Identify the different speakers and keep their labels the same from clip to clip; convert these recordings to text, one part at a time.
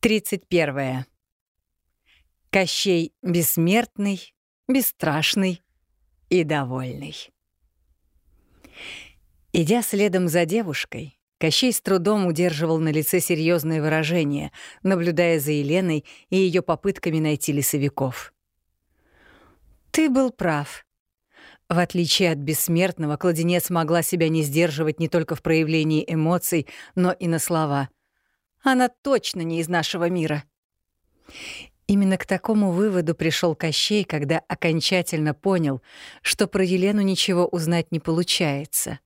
Speaker 1: 31. Кощей бессмертный, бесстрашный и довольный. Идя следом за девушкой, Кощей с трудом удерживал на лице серьезное выражение, наблюдая за Еленой и ее попытками найти лесовиков. «Ты был прав», в отличие от бессмертного, кладенец могла себя не сдерживать не только в проявлении эмоций, но и на слова. Она точно не из нашего мира. Именно к такому выводу пришел Кощей, когда окончательно понял, что про Елену ничего узнать не получается.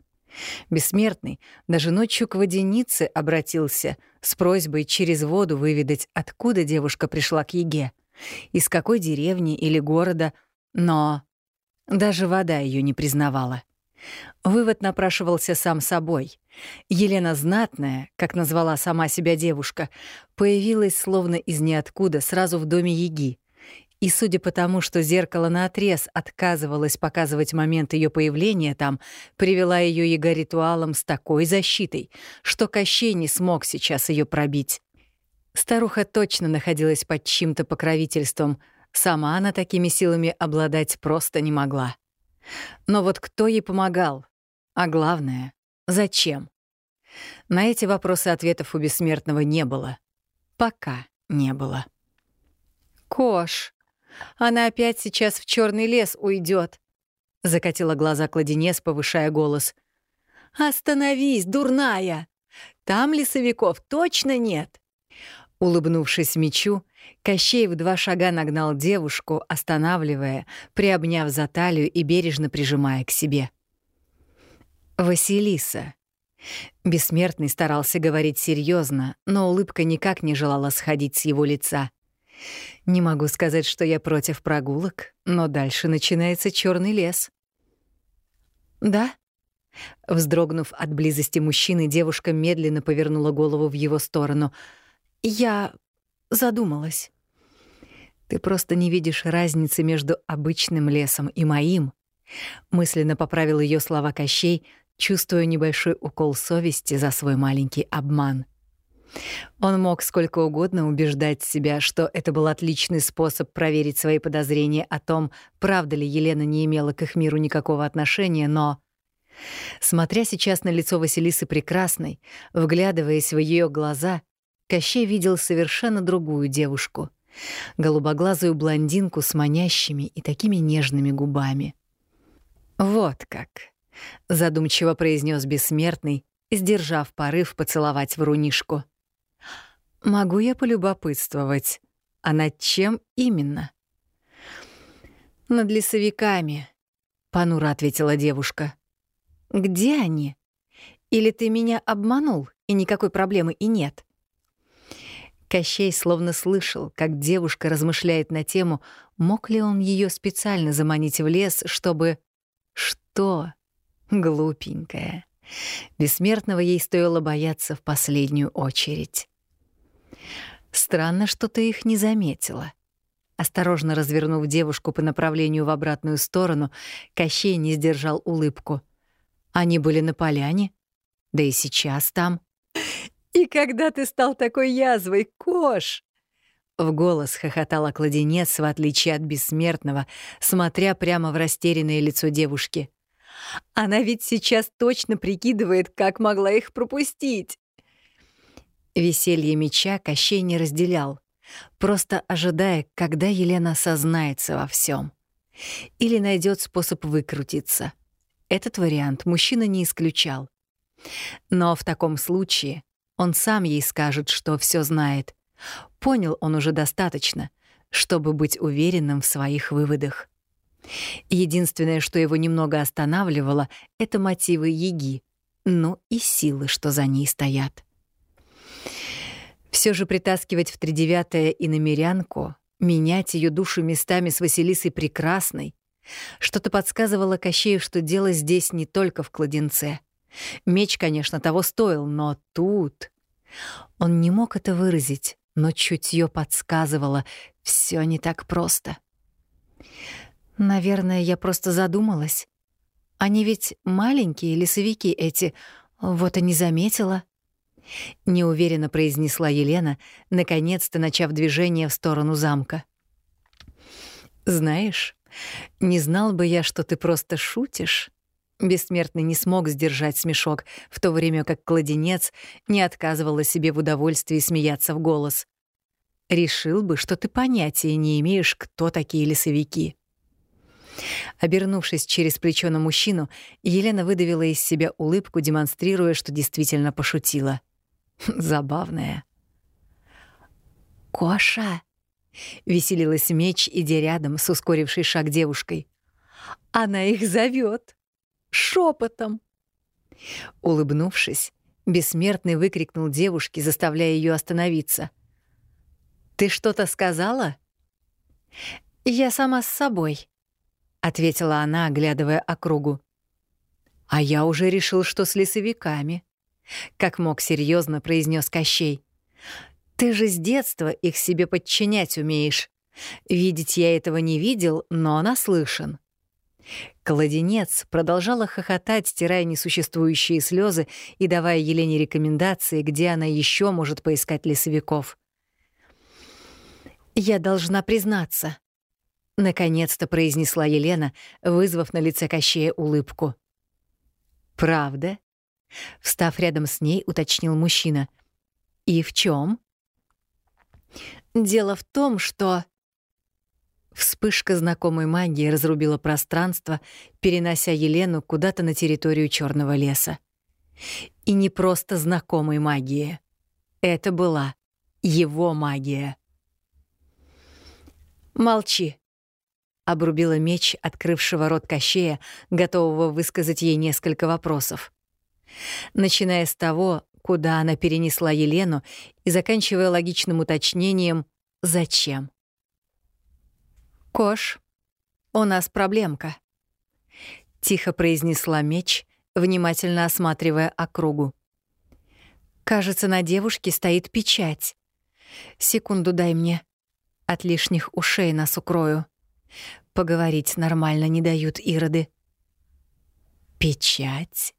Speaker 1: Бессмертный даже ночью к водянице обратился с просьбой через воду выведать, откуда девушка пришла к Еге, из какой деревни или города, но даже вода ее не признавала. Вывод напрашивался сам собой. Елена Знатная, как назвала сама себя девушка, появилась словно из ниоткуда сразу в доме Яги. И судя по тому, что зеркало наотрез отказывалось показывать момент ее появления там, привела ее Яга ритуалом с такой защитой, что Кощей не смог сейчас ее пробить. Старуха точно находилась под чьим-то покровительством. Сама она такими силами обладать просто не могла. Но вот кто ей помогал? А главное, зачем? На эти вопросы ответов у бессмертного не было. Пока не было. «Кош, она опять сейчас в черный лес уйдет, закатила глаза кладенец, повышая голос. «Остановись, дурная! Там лесовиков точно нет!» Улыбнувшись мечу, Кощей в два шага нагнал девушку, останавливая, приобняв за талию и бережно прижимая к себе. «Василиса». Бессмертный старался говорить серьезно, но улыбка никак не желала сходить с его лица. «Не могу сказать, что я против прогулок, но дальше начинается черный лес». «Да?» Вздрогнув от близости мужчины, девушка медленно повернула голову в его сторону — я задумалась. Ты просто не видишь разницы между обычным лесом и моим. Мысленно поправил ее слова Кощей, чувствуя небольшой укол совести за свой маленький обман. Он мог сколько угодно убеждать себя, что это был отличный способ проверить свои подозрения о том, правда ли Елена не имела к их миру никакого отношения, но... Смотря сейчас на лицо Василисы Прекрасной, вглядываясь в ее глаза, Кощей видел совершенно другую девушку. Голубоглазую блондинку с манящими и такими нежными губами. «Вот как», — задумчиво произнес бессмертный, сдержав порыв поцеловать врунишку. «Могу я полюбопытствовать, а над чем именно?» «Над лесовиками», — понуро ответила девушка. «Где они? Или ты меня обманул, и никакой проблемы и нет?» Кощей словно слышал, как девушка размышляет на тему, мог ли он ее специально заманить в лес, чтобы... Что? Глупенькая. Бессмертного ей стоило бояться в последнюю очередь. Странно, что ты их не заметила. Осторожно развернув девушку по направлению в обратную сторону, Кощей не сдержал улыбку. Они были на поляне, да и сейчас там. «И когда ты стал такой язвой, Кош?» В голос хохотала кладенец, в отличие от бессмертного, смотря прямо в растерянное лицо девушки. «Она ведь сейчас точно прикидывает, как могла их пропустить!» Веселье меча Кощей не разделял, просто ожидая, когда Елена осознается во всем. Или найдет способ выкрутиться. Этот вариант мужчина не исключал. Но в таком случае он сам ей скажет, что все знает. Понял он уже достаточно, чтобы быть уверенным в своих выводах. Единственное, что его немного останавливало, — это мотивы Еги, ну и силы, что за ней стоят. Все же притаскивать в тридевятое и намерянку, менять ее душу местами с Василисой Прекрасной, что-то подсказывало Кощею, что дело здесь не только в кладенце. Меч, конечно, того стоил, но тут... Он не мог это выразить, но чутье подсказывало, все не так просто. Наверное, я просто задумалась. Они ведь маленькие лесовики эти, вот и не заметила. — неуверенно произнесла Елена, наконец-то начав движение в сторону замка. «Знаешь, не знал бы я, что ты просто шутишь». Бессмертный не смог сдержать смешок, в то время как кладенец не отказывала себе в удовольствии смеяться в голос. «Решил бы, что ты понятия не имеешь, кто такие лесовики». Обернувшись через плечо на мужчину, Елена выдавила из себя улыбку, демонстрируя, что действительно пошутила. Забавная. «Коша!» — веселилась меч, идя рядом с ускорившей шаг девушкой. «Она их зовет шепотом. Улыбнувшись, бессмертный выкрикнул девушке, заставляя ее остановиться. «Ты что-то сказала?» «Я сама с собой», — ответила она, оглядывая округу. «А я уже решил, что с лесовиками», — как мог серьезно произнес Кощей. «Ты же с детства их себе подчинять умеешь. Видеть я этого не видел, но наслышан. Кладенец продолжала хохотать, стирая несуществующие слезы и давая Елене рекомендации, где она еще может поискать лесовиков. «Я должна признаться», — наконец-то произнесла Елена, вызвав на лице Кощея улыбку. «Правда?» — встав рядом с ней, уточнил мужчина. «И в чем? «Дело в том, что...» Вспышка знакомой магии разрубила пространство, перенося Елену куда-то на территорию черного леса. И не просто знакомой магии. Это была его магия. «Молчи», — обрубила меч, открывшего рот Кощея, готового высказать ей несколько вопросов. Начиная с того, куда она перенесла Елену, и заканчивая логичным уточнением «Зачем?». «Кош, у нас проблемка», — тихо произнесла меч, внимательно осматривая округу. «Кажется, на девушке стоит печать. Секунду дай мне. От лишних ушей нас укрою. Поговорить нормально не дают ироды». «Печать?»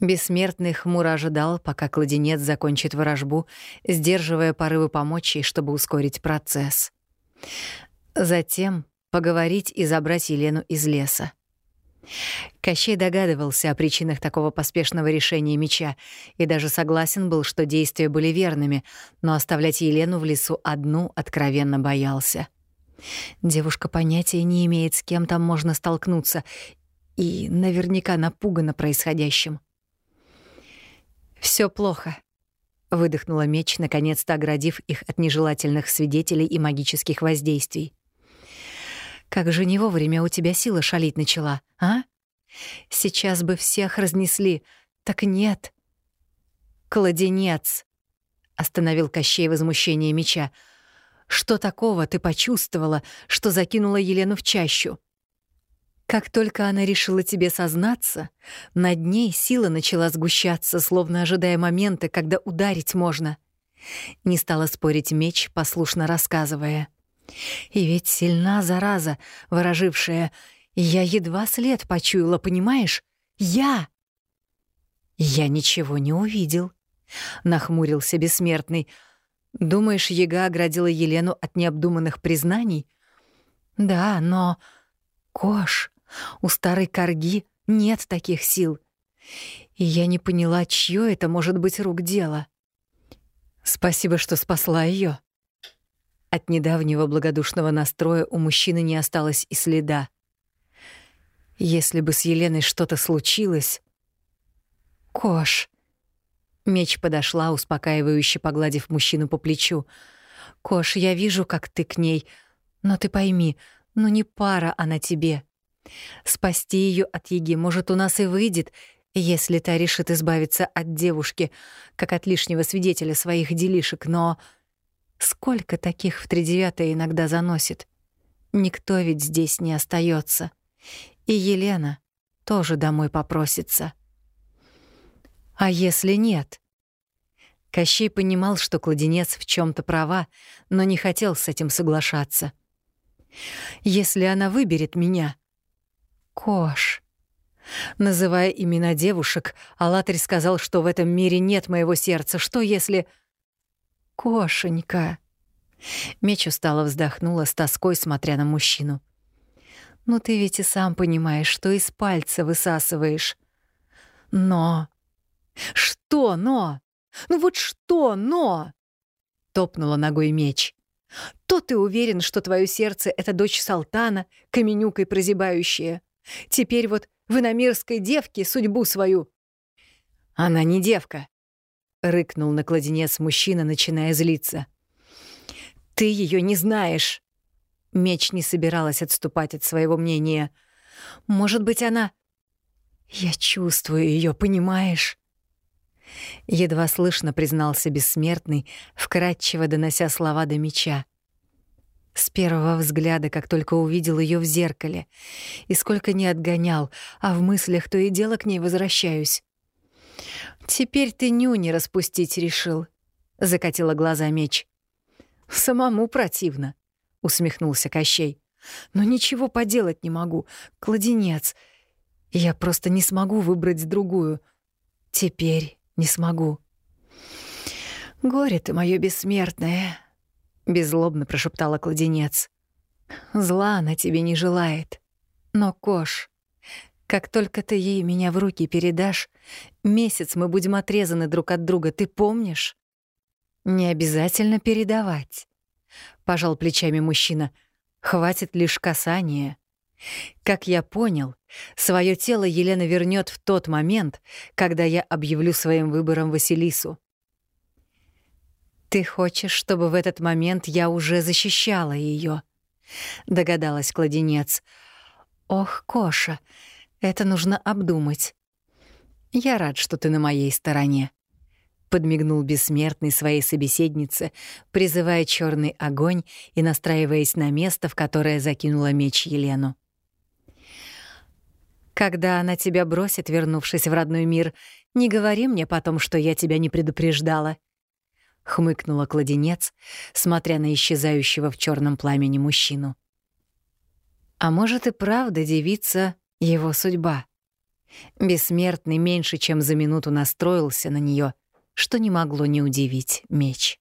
Speaker 1: Бессмертный хмуро ожидал, пока кладенец закончит ворожбу, сдерживая порывы помочь ей, чтобы ускорить процесс. Затем поговорить и забрать Елену из леса. Кощей догадывался о причинах такого поспешного решения меча и даже согласен был, что действия были верными, но оставлять Елену в лесу одну откровенно боялся. Девушка понятия не имеет, с кем там можно столкнуться, и наверняка напугана происходящим. Все плохо», — выдохнула меч, наконец-то оградив их от нежелательных свидетелей и магических воздействий. Как же не вовремя у тебя сила шалить начала, а? Сейчас бы всех разнесли. Так нет. Кладенец, остановил Кощей возмущение меча. Что такого ты почувствовала, что закинула Елену в чащу? Как только она решила тебе сознаться, над ней сила начала сгущаться, словно ожидая момента, когда ударить можно. Не стала спорить меч, послушно рассказывая — и ведь сильна зараза, ворожившая. Я едва след почуяла, понимаешь? Я! Я ничего не увидел. Нахмурился бессмертный. Думаешь, Ега оградила Елену от необдуманных признаний? Да, но... Кош, у старой корги нет таких сил. И я не поняла, чье это может быть рук дело. Спасибо, что спасла ее. От недавнего благодушного настроя у мужчины не осталось и следа. Если бы с Еленой что-то случилось... Кош. Меч подошла, успокаивающе погладив мужчину по плечу. Кош, я вижу, как ты к ней, но ты пойми, ну не пара она тебе. Спасти ее от Еги, может, у нас и выйдет, если та решит избавиться от девушки, как от лишнего свидетеля своих делишек, но... Сколько таких в тридевятое иногда заносит? Никто ведь здесь не остается. И Елена тоже домой попросится. А если нет? Кощей понимал, что кладенец в чем то права, но не хотел с этим соглашаться. Если она выберет меня... Кош... Называя имена девушек, Алатырь сказал, что в этом мире нет моего сердца. Что если... Кошенька. Меч устало вздохнула с тоской, смотря на мужчину. «Ну ты ведь и сам понимаешь, что из пальца высасываешь. Но... Что но? Ну вот что но? Топнула ногой меч. То ты уверен, что твое сердце — это дочь Салтана, каменюкой прозябающая. Теперь вот в иномирской девке судьбу свою. Она не девка, — рыкнул на кладенец мужчина, начиная злиться. Ты ее не знаешь. Меч не собиралась отступать от своего мнения. Может быть, она... Я чувствую ее, понимаешь? Едва слышно признался бессмертный, вкратчиво донося слова до меча. С первого взгляда, как только увидел ее в зеркале, и сколько не отгонял, а в мыслях то и дело к ней возвращаюсь. «Теперь ты нюни распустить решил», — закатила глаза меч. «Самому противно», — усмехнулся Кощей. «Но ничего поделать не могу. Кладенец. Я просто не смогу выбрать другую. Теперь не смогу. «Горе ты мое бессмертное», — беззлобно прошептала кладенец. «Зла она тебе не желает. Но, Кош, как только ты ей меня в руки передашь, месяц мы будем отрезаны друг от друга, ты помнишь?» «Не обязательно передавать», — пожал плечами мужчина. «Хватит лишь касания». Как я понял, свое тело Елена вернет в тот момент, когда я объявлю своим выбором Василису. «Ты хочешь, чтобы в этот момент я уже защищала ее? догадалась кладенец. «Ох, Коша, это нужно обдумать. Я рад, что ты на моей стороне», — подмигнул бессмертный своей собеседнице, призывая черный огонь и настраиваясь на место, в которое закинула меч Елену. Когда она тебя бросит, вернувшись в родной мир, не говори мне потом, что я тебя не предупреждала. Хмыкнула кладенец, смотря на исчезающего в черном пламени мужчину. А может и правда девица — его судьба. Бессмертный меньше, чем за минуту настроился на нее, что не могло не удивить меч.